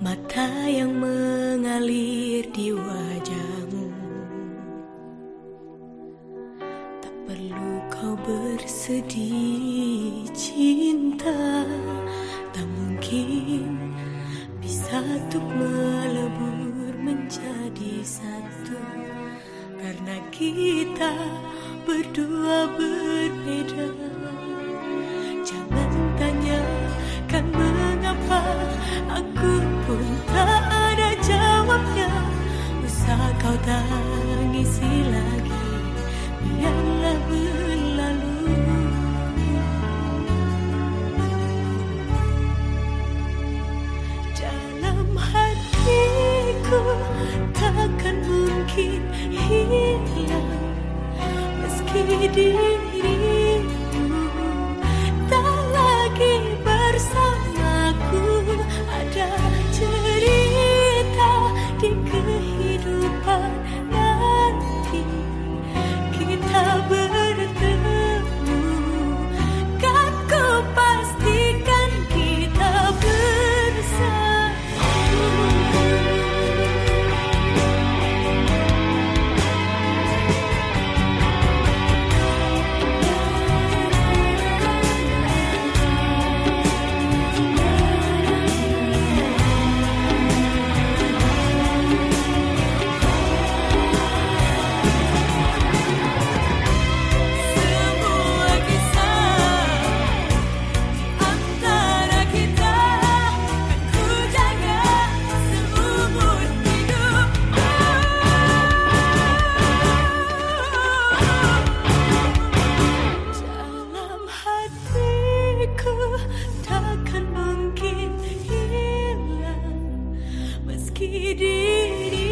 Mata yang mengalir di wajahmu. Tak perlu kau bersedih cinta Tak mungkin bisa untuk melebur menjadi satu. Karena kita berdua berbeda. Jangan tanyakan mengapa aku kau tangisi lagi Biarlah berlalu. Dalam hatiku takkan mungkin hilang Meski dirimu Spirit.